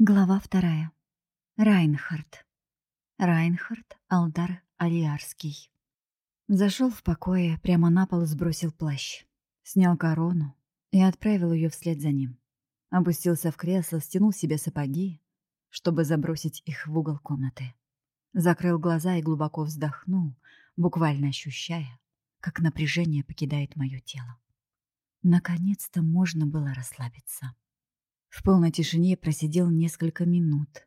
Глава вторая. Райнхард. Райнхард Алдар Алиарский. Зашел в покое, прямо на пол сбросил плащ. Снял корону и отправил ее вслед за ним. Опустился в кресло, стянул себе сапоги, чтобы забросить их в угол комнаты. Закрыл глаза и глубоко вздохнул, буквально ощущая, как напряжение покидает мое тело. Наконец-то можно было расслабиться. В полной тишине просидел несколько минут,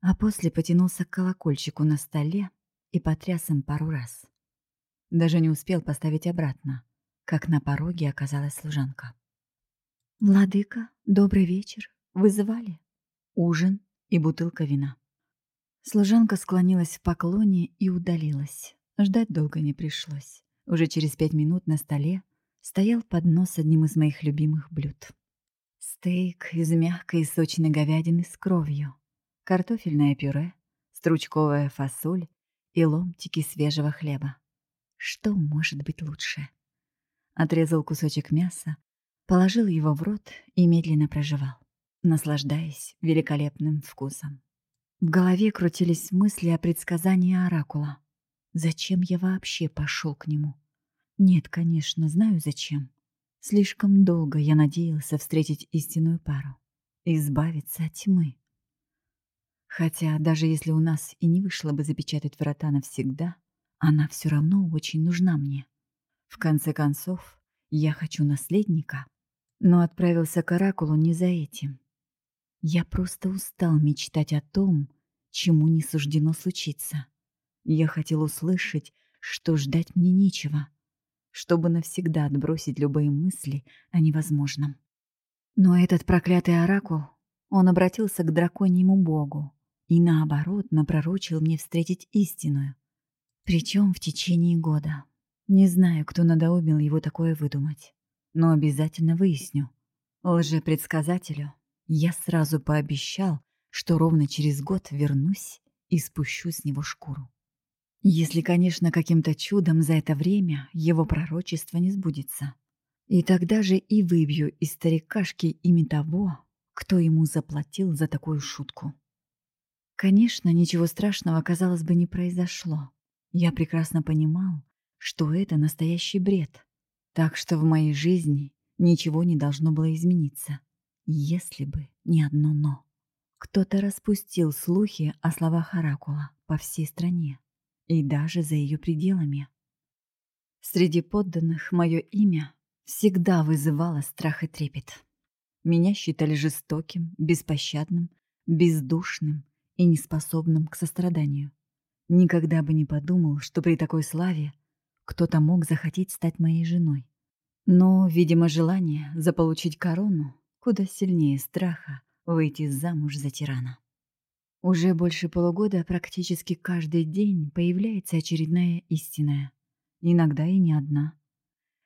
а после потянулся к колокольчику на столе и потряс им пару раз. Даже не успел поставить обратно, как на пороге оказалась служанка. «Владыка, добрый вечер. Вызывали?» Ужин и бутылка вина. Служанка склонилась в поклоне и удалилась. Ждать долго не пришлось. Уже через пять минут на столе стоял поднос одним из моих любимых блюд. Стейк из мягкой и сочной говядины с кровью, картофельное пюре, стручковая фасоль и ломтики свежего хлеба. Что может быть лучше? Отрезал кусочек мяса, положил его в рот и медленно прожевал, наслаждаясь великолепным вкусом. В голове крутились мысли о предсказании Оракула. Зачем я вообще пошел к нему? Нет, конечно, знаю зачем. Слишком долго я надеялся встретить истинную пару, избавиться от тьмы. Хотя даже если у нас и не вышло бы запечатать врата навсегда, она все равно очень нужна мне. В конце концов, я хочу наследника, но отправился к Оракулу не за этим. Я просто устал мечтать о том, чему не суждено случиться. Я хотел услышать, что ждать мне нечего — чтобы навсегда отбросить любые мысли о невозможном. Но этот проклятый оракул, он обратился к драконьему богу и, наоборот, напророчил мне встретить истинную. Причем в течение года. Не знаю, кто надоумил его такое выдумать, но обязательно выясню. Лжепредсказателю я сразу пообещал, что ровно через год вернусь и спущу с него шкуру. Если, конечно, каким-то чудом за это время его пророчество не сбудется. И тогда же и выбью из старикашки имя того, кто ему заплатил за такую шутку. Конечно, ничего страшного, казалось бы, не произошло. Я прекрасно понимал, что это настоящий бред. Так что в моей жизни ничего не должно было измениться. Если бы не одно «но». Кто-то распустил слухи о словах Оракула по всей стране и даже за ее пределами. Среди подданных мое имя всегда вызывало страх и трепет. Меня считали жестоким, беспощадным, бездушным и неспособным к состраданию. Никогда бы не подумал, что при такой славе кто-то мог захотеть стать моей женой. Но, видимо, желание заполучить корону куда сильнее страха выйти замуж за тирана. Уже больше полугода практически каждый день появляется очередная истинная. Иногда и не одна.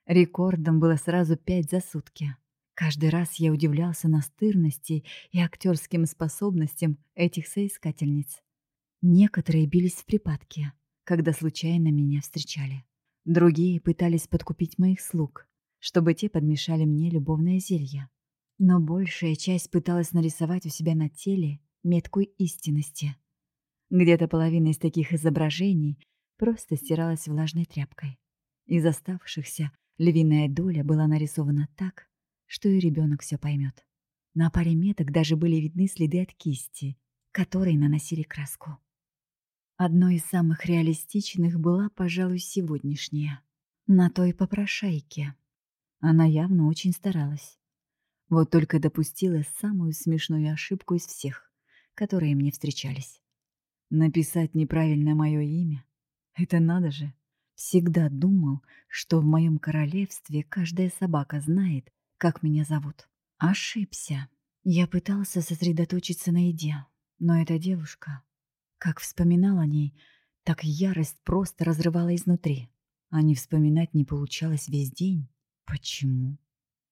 Рекордом было сразу пять за сутки. Каждый раз я удивлялся настырности и актерским способностям этих соискательниц. Некоторые бились в припадке, когда случайно меня встречали. Другие пытались подкупить моих слуг, чтобы те подмешали мне любовное зелье. Но большая часть пыталась нарисовать у себя на теле метку истинности. Где-то половина из таких изображений просто стиралась влажной тряпкой. Из оставшихся львиная доля была нарисована так, что и ребенок все поймет. На паре меток даже были видны следы от кисти, которые наносили краску. Одной из самых реалистичных была, пожалуй, сегодняшняя. На той попрошайке. Она явно очень старалась. Вот только допустила самую смешную ошибку из всех которые мне встречались. Написать неправильно мое имя — это надо же. Всегда думал, что в моем королевстве каждая собака знает, как меня зовут. Ошибся. Я пытался сосредоточиться на еде, но эта девушка, как вспоминал о ней, так ярость просто разрывала изнутри. А не вспоминать не получалось весь день. Почему?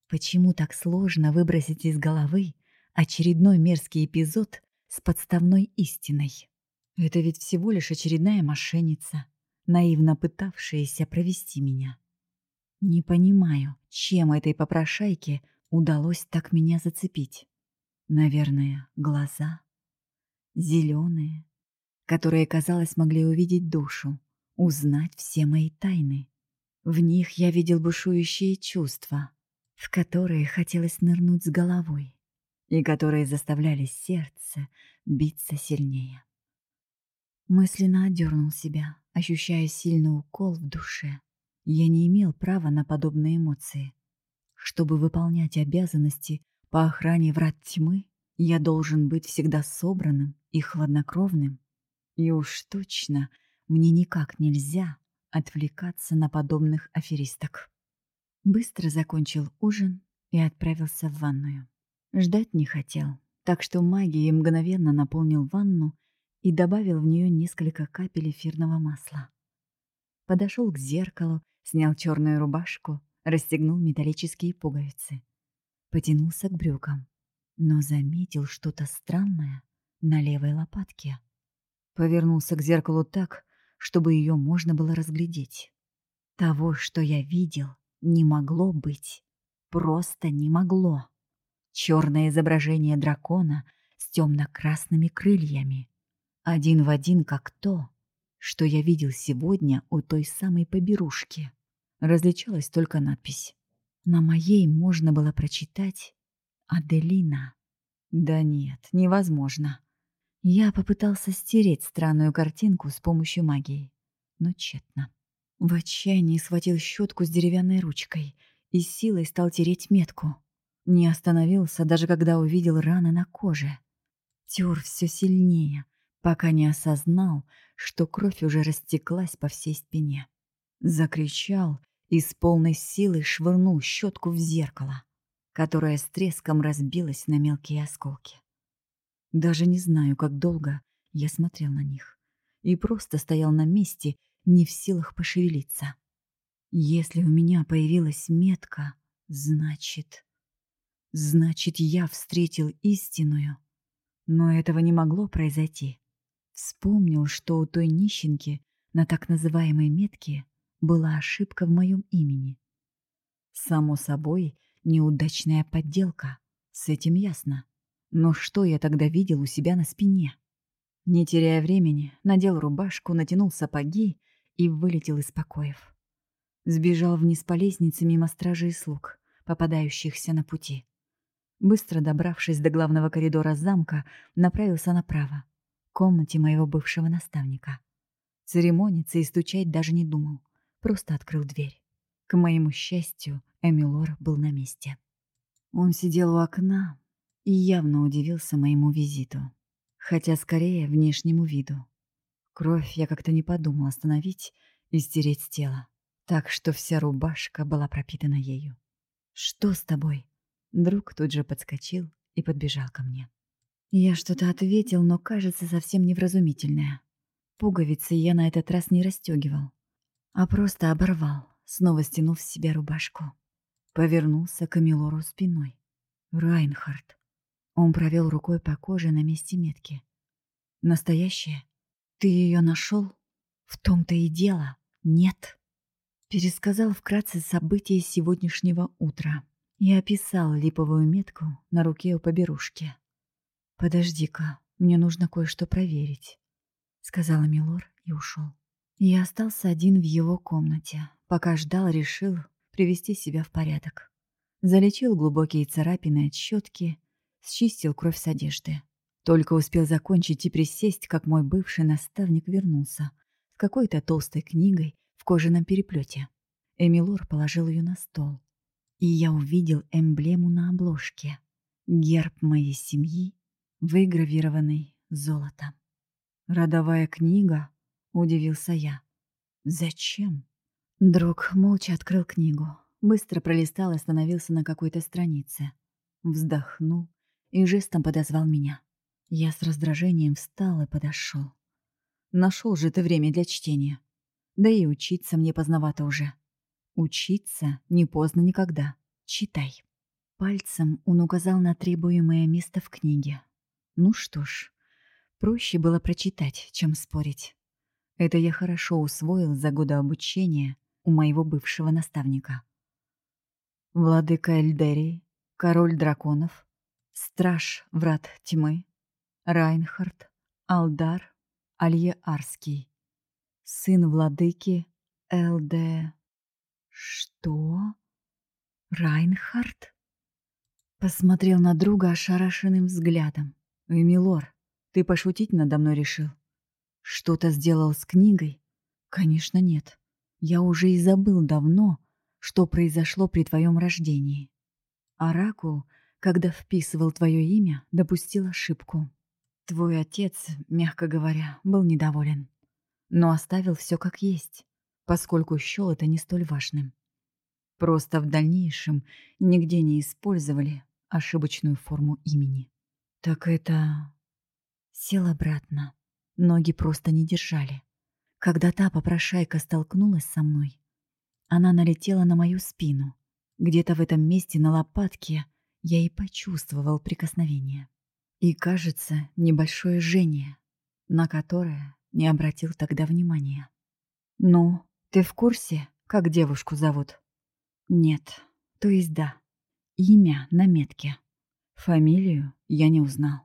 Почему так сложно выбросить из головы очередной мерзкий эпизод с подставной истиной. Это ведь всего лишь очередная мошенница, наивно пытавшаяся провести меня. Не понимаю, чем этой попрошайке удалось так меня зацепить. Наверное, глаза, зеленые, которые, казалось, могли увидеть душу, узнать все мои тайны. В них я видел бушующие чувства, в которые хотелось нырнуть с головой и которые заставляли сердце биться сильнее. Мысленно одернул себя, ощущая сильный укол в душе. Я не имел права на подобные эмоции. Чтобы выполнять обязанности по охране врат тьмы, я должен быть всегда собранным и хладнокровным. И уж точно мне никак нельзя отвлекаться на подобных аферисток. Быстро закончил ужин и отправился в ванную. Ждать не хотел, так что магией мгновенно наполнил ванну и добавил в нее несколько капель эфирного масла. Подошел к зеркалу, снял черную рубашку, расстегнул металлические пуговицы. Потянулся к брюкам, но заметил что-то странное на левой лопатке. Повернулся к зеркалу так, чтобы ее можно было разглядеть. Того, что я видел, не могло быть. Просто не могло. Черное изображение дракона с темно-красными крыльями. Один в один, как то, что я видел сегодня у той самой поберушки. Различалась только надпись. На моей можно было прочитать «Аделина». Да нет, невозможно. Я попытался стереть странную картинку с помощью магии, но тщетно. В отчаянии схватил щетку с деревянной ручкой и силой стал тереть метку. Не остановился, даже когда увидел раны на коже. Тер все сильнее, пока не осознал, что кровь уже растеклась по всей спине. Закричал и с полной силой швырнул щетку в зеркало, которое с треском разбилось на мелкие осколки. Даже не знаю, как долго я смотрел на них и просто стоял на месте, не в силах пошевелиться. Если у меня появилась метка, значит... Значит, я встретил истинную. Но этого не могло произойти. Вспомнил, что у той нищенки на так называемой метке была ошибка в моем имени. Само собой, неудачная подделка. С этим ясно. Но что я тогда видел у себя на спине? Не теряя времени, надел рубашку, натянул сапоги и вылетел из покоев. Сбежал вниз по лестнице мимо стражи и слуг, попадающихся на пути. Быстро добравшись до главного коридора замка, направился направо, к комнате моего бывшего наставника. Церемониться и стучать даже не думал, просто открыл дверь. К моему счастью, Эмилор был на месте. Он сидел у окна, и явно удивился моему визиту, хотя скорее внешнему виду. Кровь я как-то не подумал остановить и стереть с тела, так что вся рубашка была пропитана ею. «Что с тобой?» Друг тут же подскочил и подбежал ко мне. Я что-то ответил, но, кажется, совсем невразумительное. Пуговицы я на этот раз не расстегивал, а просто оборвал, снова стянув с себя рубашку. Повернулся к Амилору спиной. «Райнхард, он провел рукой по коже на месте метки. «Настоящая? Ты ее нашел? В том-то и дело. Нет». Пересказал вкратце события сегодняшнего утра и описал липовую метку на руке у поберушки. «Подожди-ка, мне нужно кое-что проверить», — сказала Милор и ушел. Я остался один в его комнате, пока ждал, решил привести себя в порядок. Залечил глубокие царапины от щетки счистил кровь с одежды. Только успел закончить и присесть, как мой бывший наставник вернулся с какой-то толстой книгой в кожаном переплете. Эмилор положил ее на стол, и я увидел эмблему на обложке. Герб моей семьи, выгравированный золотом. «Родовая книга?» — удивился я. «Зачем?» Друг молча открыл книгу, быстро пролистал и остановился на какой-то странице. Вздохнул и жестом подозвал меня. Я с раздражением встал и подошел. Нашел же ты время для чтения. Да и учиться мне поздновато уже. Учиться не поздно никогда. Читай. Пальцем он указал на требуемое место в книге. Ну что ж, проще было прочитать, чем спорить. Это я хорошо усвоил за годы обучения у моего бывшего наставника. Владыка Эльдерии, король драконов, Страж врат тьмы, Райнхард Алдар Альеарский, сын владыки ЛД... Что? Райнхард? Посмотрел на друга ошарашенным взглядом. «Эмилор, ты пошутить надо мной решил? Что-то сделал с книгой? Конечно, нет. Я уже и забыл давно, что произошло при твоем рождении. Оракул, когда вписывал твое имя, допустил ошибку. Твой отец, мягко говоря, был недоволен, но оставил все как есть, поскольку счел это не столь важным. Просто в дальнейшем нигде не использовали ошибочную форму имени. Так это... Сел обратно. Ноги просто не держали. Когда та попрошайка столкнулась со мной, она налетела на мою спину. Где-то в этом месте на лопатке я и почувствовал прикосновение. И, кажется, небольшое жжение, на которое не обратил тогда внимания. «Ну, ты в курсе, как девушку зовут?» «Нет, то есть да. Имя на метке. Фамилию я не узнал.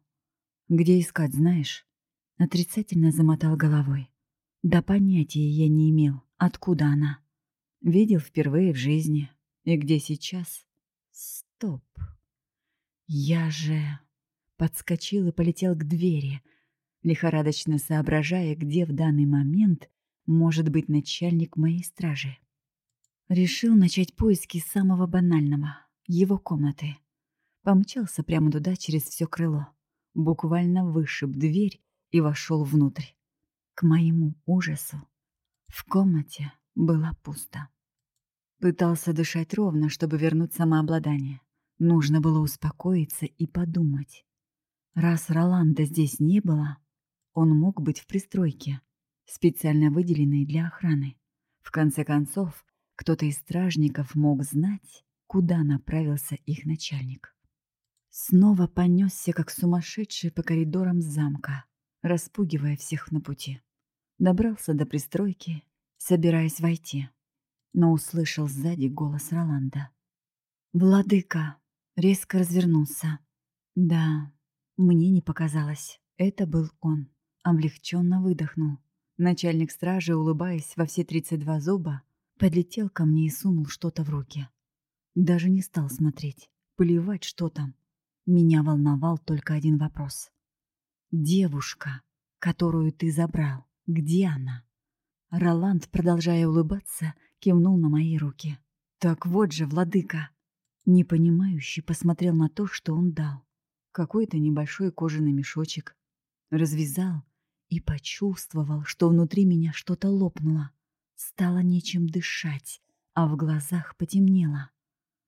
Где искать, знаешь?» Отрицательно замотал головой. Да понятия я не имел, откуда она. Видел впервые в жизни. И где сейчас? Стоп. Я же... Подскочил и полетел к двери, лихорадочно соображая, где в данный момент может быть начальник моей стражи. Решил начать поиски самого банального — его комнаты. Помчался прямо туда через все крыло. Буквально вышиб дверь и вошел внутрь. К моему ужасу в комнате было пусто. Пытался дышать ровно, чтобы вернуть самообладание. Нужно было успокоиться и подумать. Раз Роланда здесь не было, он мог быть в пристройке, специально выделенной для охраны. В конце концов, кто-то из стражников мог знать, куда направился их начальник. Снова понесся, как сумасшедший, по коридорам замка, распугивая всех на пути. Добрался до пристройки, собираясь войти, но услышал сзади голос Роланда. «Владыка!» резко развернулся. Да, мне не показалось. Это был он. Облегченно выдохнул. Начальник стражи, улыбаясь во все 32 зуба, подлетел ко мне и сунул что-то в руки. Даже не стал смотреть. Плевать, что там. Меня волновал только один вопрос. «Девушка, которую ты забрал, где она?» Роланд, продолжая улыбаться, кивнул на мои руки. «Так вот же, владыка!» Непонимающий посмотрел на то, что он дал. Какой-то небольшой кожаный мешочек. Развязал и почувствовал, что внутри меня что-то лопнуло. Стало нечем дышать, а в глазах потемнело.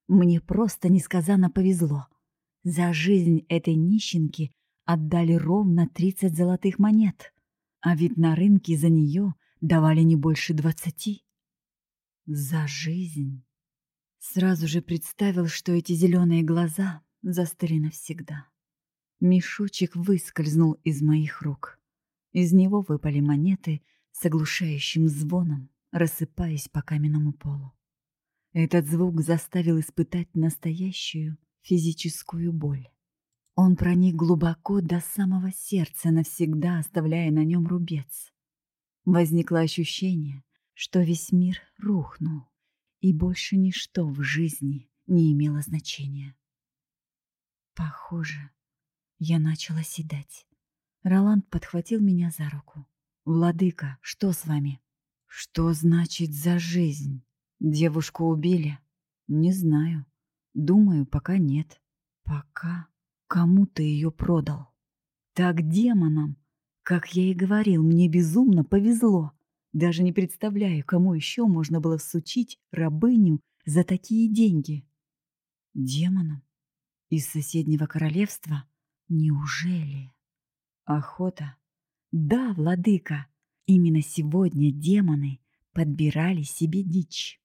Мне просто несказанно повезло. За жизнь этой нищенки отдали ровно 30 золотых монет, а ведь на рынке за нее давали не больше двадцати. За жизнь. Сразу же представил, что эти зеленые глаза застыли навсегда. Мешочек выскользнул из моих рук. Из него выпали монеты с оглушающим звоном, рассыпаясь по каменному полу. Этот звук заставил испытать настоящую физическую боль. Он проник глубоко до самого сердца, навсегда оставляя на нем рубец. Возникло ощущение, что весь мир рухнул, и больше ничто в жизни не имело значения. Похоже, я начала седать. Роланд подхватил меня за руку. «Владыка, что с вами?» «Что значит за жизнь? Девушку убили?» «Не знаю. Думаю, пока нет. Пока кому ты ее продал?» «Так демонам!» Как я и говорил, мне безумно повезло. Даже не представляю, кому еще можно было всучить рабыню за такие деньги. Демонам? Из соседнего королевства? Неужели? Охота? Да, владыка, именно сегодня демоны подбирали себе дичь.